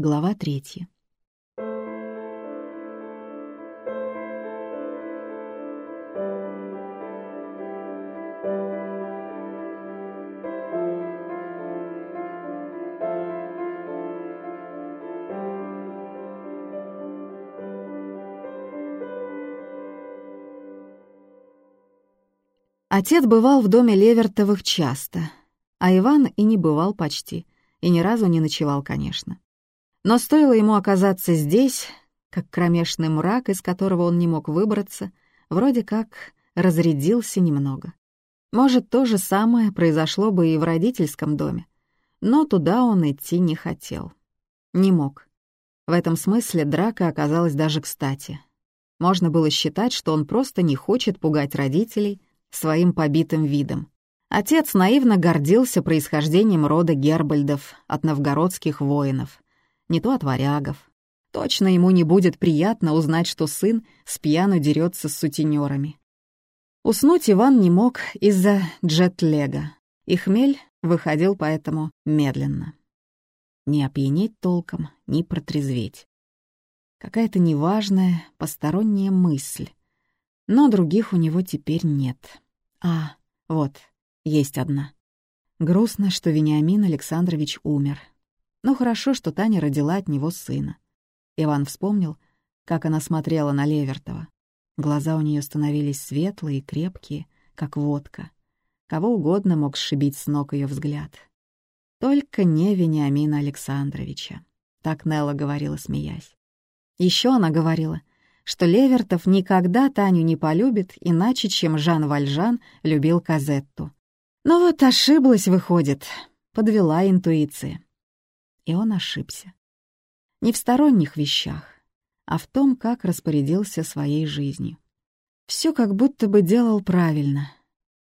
Глава третья. Отец бывал в доме Левертовых часто, а Иван и не бывал почти, и ни разу не ночевал, конечно. Но стоило ему оказаться здесь, как кромешный мрак, из которого он не мог выбраться, вроде как разрядился немного. Может, то же самое произошло бы и в родительском доме, но туда он идти не хотел. Не мог. В этом смысле драка оказалась даже кстати. Можно было считать, что он просто не хочет пугать родителей своим побитым видом. Отец наивно гордился происхождением рода Гербальдов от новгородских воинов, не то от варягов. Точно ему не будет приятно узнать, что сын с пьяну дерется с сутенерами. Уснуть Иван не мог из-за джетлега, и хмель выходил поэтому медленно. Не опьянеть толком, не протрезветь. Какая-то неважная, посторонняя мысль. Но других у него теперь нет. А, вот, есть одна. Грустно, что Вениамин Александрович умер. Ну хорошо, что Таня родила от него сына. Иван вспомнил, как она смотрела на Левертова. Глаза у нее становились светлые и крепкие, как водка. Кого угодно мог сшибить с ног ее взгляд. Только не Вениамина Александровича. Так Нелла говорила, смеясь. Еще она говорила, что Левертов никогда Таню не полюбит иначе, чем Жан Вальжан любил Казетту. Но вот ошиблась, выходит, подвела интуиция. И он ошибся. Не в сторонних вещах, а в том, как распорядился своей жизнью. Все как будто бы делал правильно.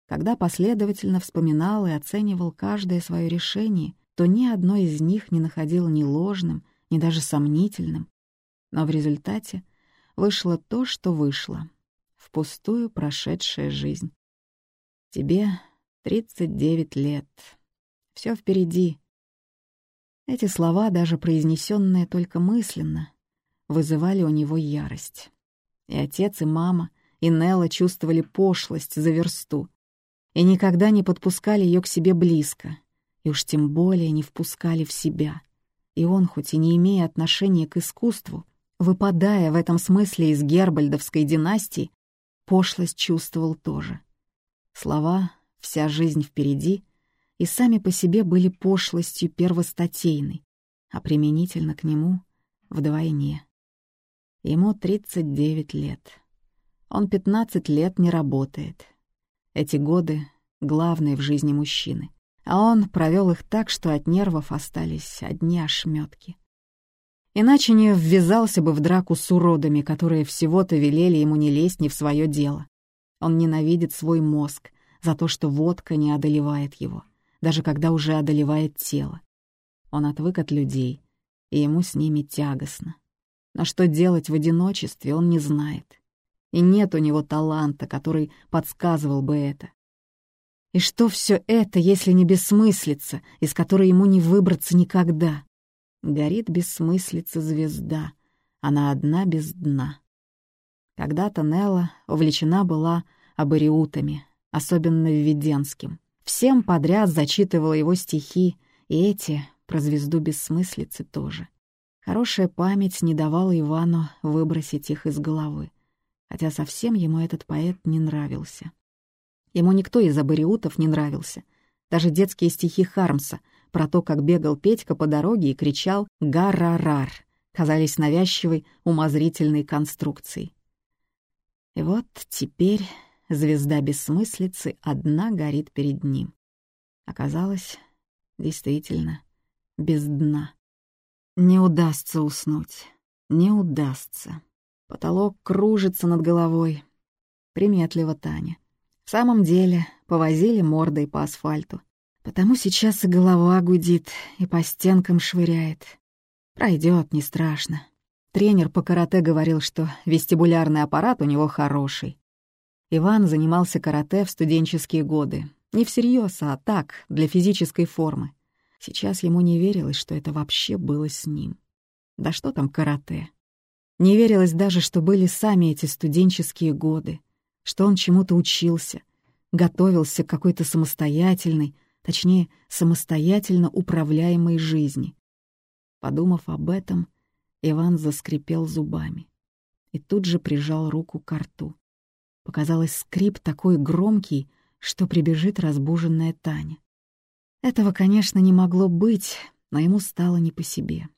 Когда последовательно вспоминал и оценивал каждое свое решение, то ни одно из них не находил ни ложным, ни даже сомнительным. Но в результате вышло то, что вышло. Впустую прошедшая жизнь. Тебе 39 лет. Все впереди. Эти слова, даже произнесенные только мысленно, вызывали у него ярость. И отец, и мама, и Нелла чувствовали пошлость за версту и никогда не подпускали ее к себе близко, и уж тем более не впускали в себя. И он, хоть и не имея отношения к искусству, Выпадая в этом смысле из гербальдовской династии, пошлость чувствовал тоже. Слова «вся жизнь впереди» и сами по себе были пошлостью первостатейной, а применительно к нему — вдвойне. Ему 39 лет. Он 15 лет не работает. Эти годы — главные в жизни мужчины. А он провел их так, что от нервов остались одни ошметки. Иначе не ввязался бы в драку с уродами, которые всего-то велели ему не лезть не в свое дело. Он ненавидит свой мозг за то, что водка не одолевает его, даже когда уже одолевает тело. Он отвык от людей, и ему с ними тягостно. Но что делать в одиночестве, он не знает. И нет у него таланта, который подсказывал бы это. И что все это, если не бессмыслица, из которой ему не выбраться никогда? горит бессмыслица звезда, она одна без дна. Когда-то Нелла увлечена была абориутами, особенно Введенским. Всем подряд зачитывала его стихи, и эти про звезду бессмыслицы тоже. Хорошая память не давала Ивану выбросить их из головы, хотя совсем ему этот поэт не нравился. Ему никто из абориутов не нравился, даже детские стихи Хармса — про то, как бегал Петька по дороге и кричал «Гарарар», казались навязчивой, умозрительной конструкцией. И вот теперь звезда бессмыслицы одна горит перед ним. Оказалось, действительно, без дна. Не удастся уснуть, не удастся. Потолок кружится над головой. Приметливо Таня. В самом деле, повозили мордой по асфальту. Потому сейчас и голова гудит, и по стенкам швыряет. Пройдет, не страшно. Тренер по карате говорил, что вестибулярный аппарат у него хороший. Иван занимался карате в студенческие годы. Не всерьез, а так, для физической формы. Сейчас ему не верилось, что это вообще было с ним. Да что там карате? Не верилось даже, что были сами эти студенческие годы, что он чему-то учился, готовился к какой-то самостоятельной, точнее, самостоятельно управляемой жизни. Подумав об этом, Иван заскрипел зубами и тут же прижал руку к рту. Показалось скрип такой громкий, что прибежит разбуженная Таня. Этого, конечно, не могло быть, но ему стало не по себе.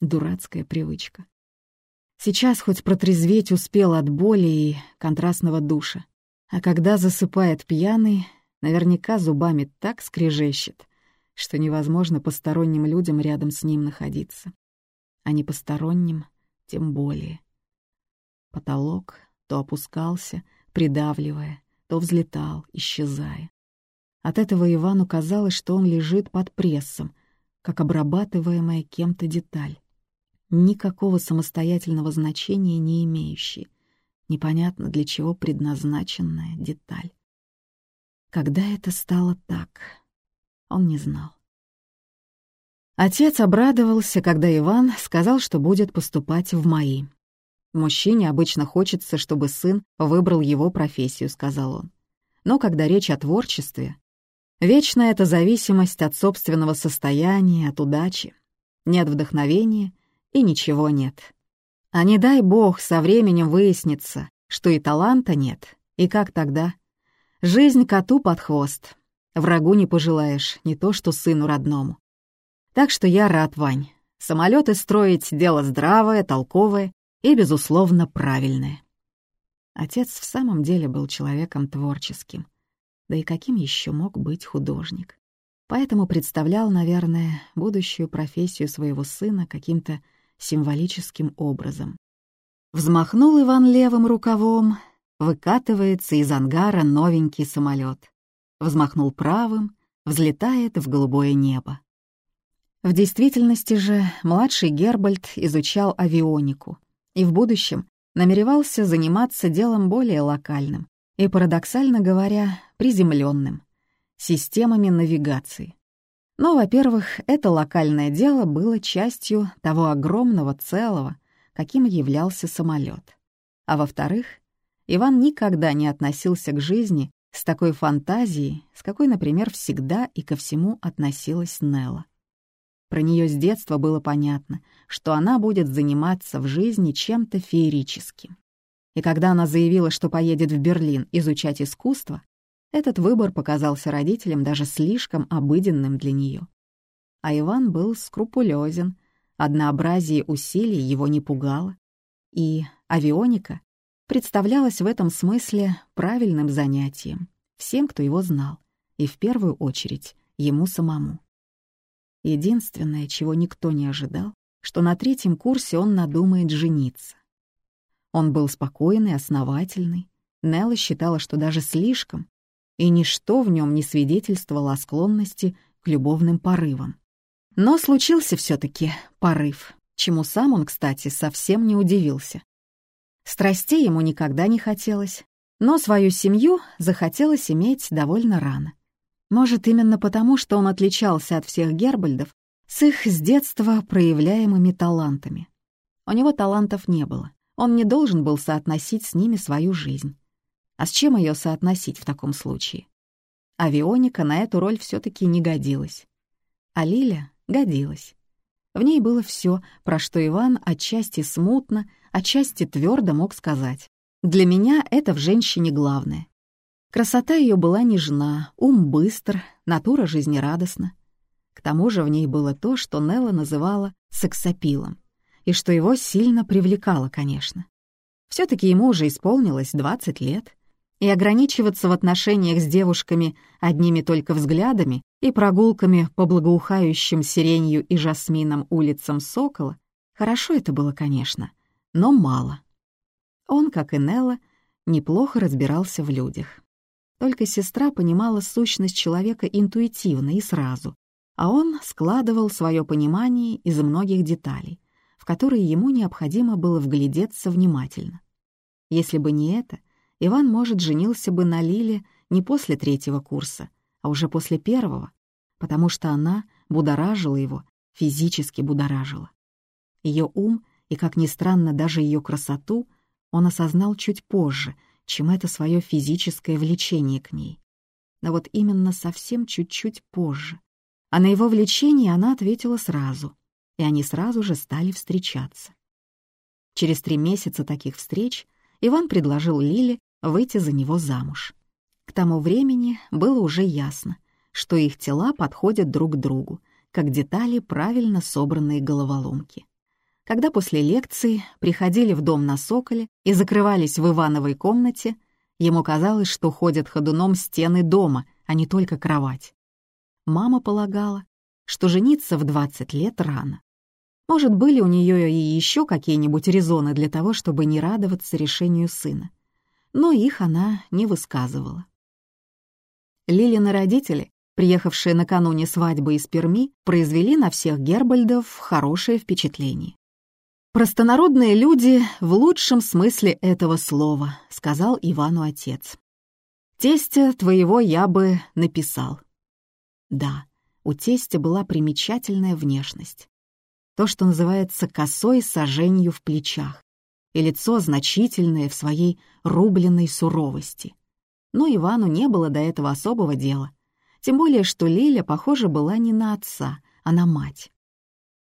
Дурацкая привычка. Сейчас хоть протрезветь успел от боли и контрастного душа. А когда засыпает пьяный, наверняка зубами так скрежещет, что невозможно посторонним людям рядом с ним находиться. А не посторонним тем более. Потолок то опускался, придавливая, то взлетал, исчезая. От этого Ивану казалось, что он лежит под прессом, как обрабатываемая кем-то деталь. Никакого самостоятельного значения не имеющая, непонятно для чего предназначенная деталь. Когда это стало так, он не знал. Отец обрадовался, когда Иван сказал, что будет поступать в МАИ. «Мужчине обычно хочется, чтобы сын выбрал его профессию», — сказал он. «Но когда речь о творчестве, вечная эта зависимость от собственного состояния, от удачи. Нет вдохновения и ничего нет. А не дай бог со временем выяснится, что и таланта нет, и как тогда? Жизнь коту под хвост. Врагу не пожелаешь, не то что сыну родному. Так что я рад, Вань. Самолеты строить — дело здравое, толковое и, безусловно, правильное. Отец в самом деле был человеком творческим. Да и каким еще мог быть художник? Поэтому представлял, наверное, будущую профессию своего сына каким-то символическим образом. Взмахнул Иван левым рукавом, выкатывается из ангара новенький самолет. Взмахнул правым, взлетает в голубое небо. В действительности же младший Гербальд изучал авионику и в будущем намеревался заниматься делом более локальным и, парадоксально говоря, приземленным — системами навигации. Но, во-первых, это локальное дело было частью того огромного целого, каким являлся самолет. А во-вторых, Иван никогда не относился к жизни с такой фантазией, с какой, например, всегда и ко всему относилась Нелла. Про нее с детства было понятно, что она будет заниматься в жизни чем-то феерическим. И когда она заявила, что поедет в Берлин изучать искусство, этот выбор показался родителям даже слишком обыденным для нее. А Иван был скрупулезен, однообразие усилий его не пугало, и авионика представлялась в этом смысле правильным занятием всем, кто его знал, и в первую очередь ему самому. Единственное, чего никто не ожидал, что на третьем курсе он надумает жениться. Он был спокойный, основательный. Нелла считала, что даже слишком, и ничто в нем не свидетельствовало о склонности к любовным порывам. Но случился все таки порыв, чему сам он, кстати, совсем не удивился. Страстей ему никогда не хотелось, но свою семью захотелось иметь довольно рано. Может, именно потому, что он отличался от всех Гербальдов с их с детства проявляемыми талантами. У него талантов не было, он не должен был соотносить с ними свою жизнь. А с чем ее соотносить в таком случае? Авионика на эту роль все таки не годилась. А Лиля годилась. В ней было все, про что Иван отчасти смутно, отчасти твердо мог сказать. Для меня это в женщине главное. Красота ее была нежна, ум быстр, натура жизнерадостна. К тому же в ней было то, что Нелла называла сексапилом, и что его сильно привлекало, конечно. все таки ему уже исполнилось 20 лет, и ограничиваться в отношениях с девушками одними только взглядами и прогулками по благоухающим сиренью и жасмином улицам Сокола, хорошо это было, конечно, но мало. Он, как и Нелла, неплохо разбирался в людях. Только сестра понимала сущность человека интуитивно и сразу, а он складывал свое понимание из многих деталей, в которые ему необходимо было вглядеться внимательно. Если бы не это, Иван, может, женился бы на Лиле не после третьего курса, а уже после первого, потому что она будоражила его, физически будоражила. Ее ум и, как ни странно, даже ее красоту он осознал чуть позже, чем это свое физическое влечение к ней. Но вот именно совсем чуть-чуть позже. А на его влечение она ответила сразу, и они сразу же стали встречаться. Через три месяца таких встреч Иван предложил Лиле выйти за него замуж. К тому времени было уже ясно, что их тела подходят друг к другу, как детали правильно собранной головоломки. Когда после лекции приходили в дом на Соколе и закрывались в Ивановой комнате, ему казалось, что ходят ходуном стены дома, а не только кровать. Мама полагала, что жениться в 20 лет рано. Может, были у нее и еще какие-нибудь резоны для того, чтобы не радоваться решению сына. Но их она не высказывала. Лилины родители приехавшие накануне свадьбы из Перми, произвели на всех Гербальдов хорошее впечатление. «Простонародные люди в лучшем смысле этого слова», — сказал Ивану отец. «Тестя твоего я бы написал». Да, у тестя была примечательная внешность. То, что называется косой соженью в плечах, и лицо значительное в своей рубленной суровости. Но Ивану не было до этого особого дела — тем более, что Лиля, похоже, была не на отца, а на мать.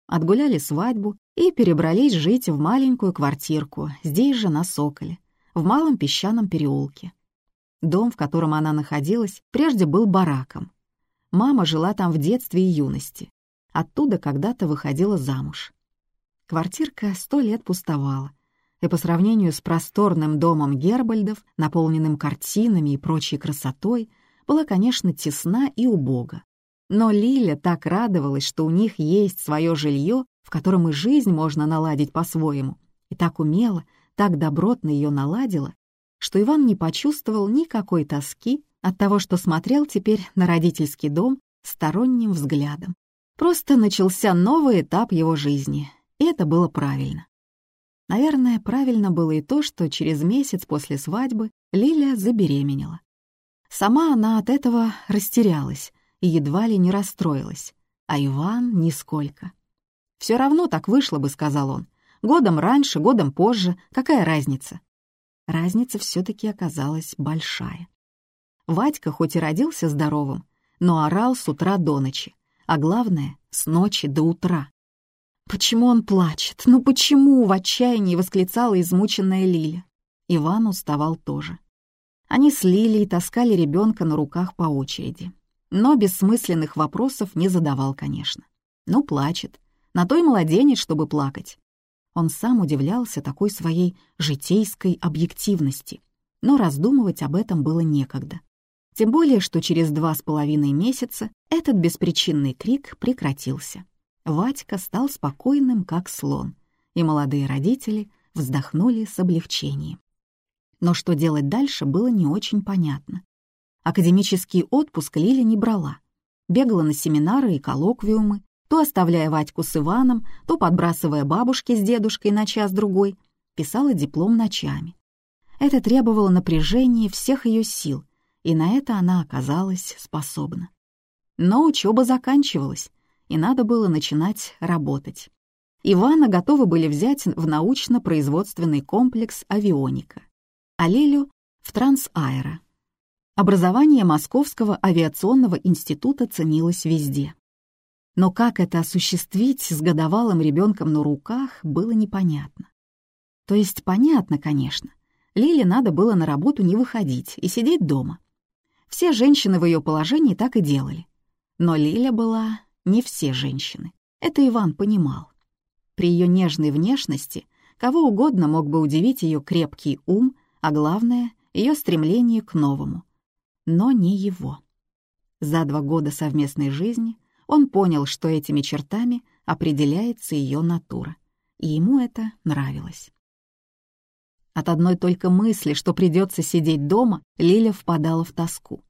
Отгуляли свадьбу и перебрались жить в маленькую квартирку, здесь же, на Соколе, в малом песчаном переулке. Дом, в котором она находилась, прежде был бараком. Мама жила там в детстве и юности. Оттуда когда-то выходила замуж. Квартирка сто лет пустовала, и по сравнению с просторным домом Гербальдов, наполненным картинами и прочей красотой, была, конечно, тесна и убога. Но Лиля так радовалась, что у них есть свое жилье, в котором и жизнь можно наладить по-своему, и так умело, так добротно ее наладила, что Иван не почувствовал никакой тоски от того, что смотрел теперь на родительский дом сторонним взглядом. Просто начался новый этап его жизни, и это было правильно. Наверное, правильно было и то, что через месяц после свадьбы Лиля забеременела. Сама она от этого растерялась и едва ли не расстроилась, а Иван — нисколько. «Все равно так вышло бы», — сказал он. «Годом раньше, годом позже, какая разница?» Разница все-таки оказалась большая. Вадька хоть и родился здоровым, но орал с утра до ночи, а главное — с ночи до утра. «Почему он плачет? Ну почему?» — в отчаянии восклицала измученная Лиля. Иван уставал тоже. Они слили и таскали ребенка на руках по очереди. Но бессмысленных вопросов не задавал, конечно. Ну, плачет. На той младенец, чтобы плакать. Он сам удивлялся такой своей житейской объективности. Но раздумывать об этом было некогда. Тем более, что через два с половиной месяца этот беспричинный крик прекратился. Вадька стал спокойным, как слон, и молодые родители вздохнули с облегчением. Но что делать дальше, было не очень понятно. Академический отпуск Лиля не брала. Бегала на семинары и коллоквиумы, то оставляя Вадьку с Иваном, то подбрасывая бабушке с дедушкой на час-другой, писала диплом ночами. Это требовало напряжения всех ее сил, и на это она оказалась способна. Но учеба заканчивалась, и надо было начинать работать. Ивана готовы были взять в научно-производственный комплекс «Авионика» а Лелю — в Трансаэро. Образование Московского авиационного института ценилось везде. Но как это осуществить с годовалым ребенком на руках, было непонятно. То есть понятно, конечно. Лиле надо было на работу не выходить и сидеть дома. Все женщины в ее положении так и делали. Но Лиля была не все женщины. Это Иван понимал. При ее нежной внешности кого угодно мог бы удивить ее крепкий ум а главное — ее стремление к новому. Но не его. За два года совместной жизни он понял, что этими чертами определяется ее натура, и ему это нравилось. От одной только мысли, что придется сидеть дома, Лиля впадала в тоску.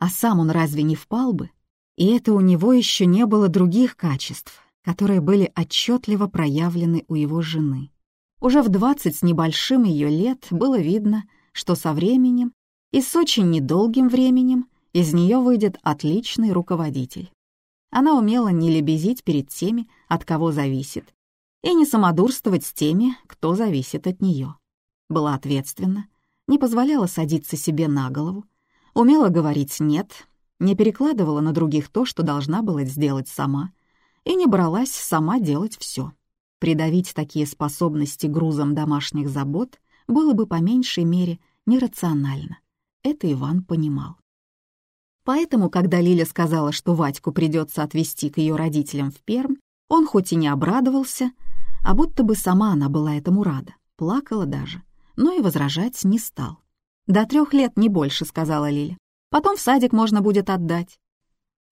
А сам он разве не впал бы? И это у него еще не было других качеств, которые были отчетливо проявлены у его жены. Уже в двадцать с небольшим ее лет было видно, что со временем и с очень недолгим временем из нее выйдет отличный руководитель. Она умела не лебезить перед теми, от кого зависит, и не самодурствовать с теми, кто зависит от нее. Была ответственна, не позволяла садиться себе на голову, умела говорить «нет», не перекладывала на других то, что должна была сделать сама, и не бралась сама делать все. Придавить такие способности грузом домашних забот было бы по меньшей мере нерационально. Это Иван понимал. Поэтому, когда Лиля сказала, что Вадьку придется отвезти к ее родителям в Перм, он хоть и не обрадовался, а будто бы сама она была этому рада, плакала даже, но и возражать не стал. «До трех лет не больше», — сказала Лиля. «Потом в садик можно будет отдать».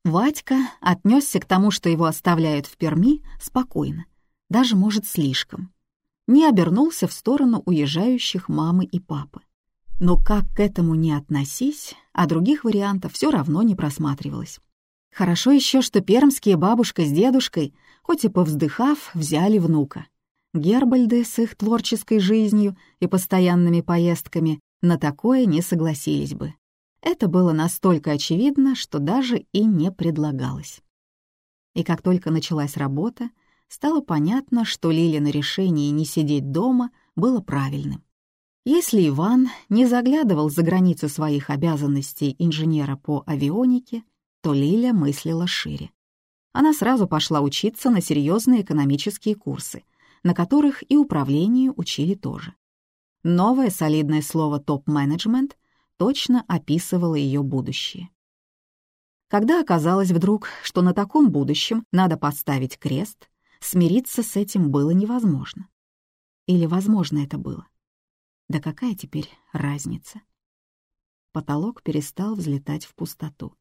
Вадька отнесся к тому, что его оставляют в Перми, спокойно, даже, может, слишком. Не обернулся в сторону уезжающих мамы и папы. Но как к этому не относись, а других вариантов все равно не просматривалось. Хорошо еще, что пермские бабушка с дедушкой, хоть и повздыхав, взяли внука. Гербальды с их творческой жизнью и постоянными поездками на такое не согласились бы. Это было настолько очевидно, что даже и не предлагалось. И как только началась работа, стало понятно, что Лилина решение не сидеть дома было правильным. Если Иван не заглядывал за границу своих обязанностей инженера по авионике, то Лиля мыслила шире. Она сразу пошла учиться на серьезные экономические курсы, на которых и управлению учили тоже. Новое солидное слово «топ-менеджмент» точно описывало ее будущее. Когда оказалось вдруг, что на таком будущем надо поставить крест, смириться с этим было невозможно. Или возможно это было? Да какая теперь разница? Потолок перестал взлетать в пустоту.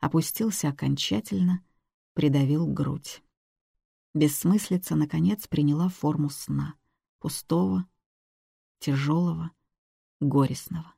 Опустился окончательно, придавил грудь. Бессмыслица, наконец, приняла форму сна, пустого, тяжелого, горестного.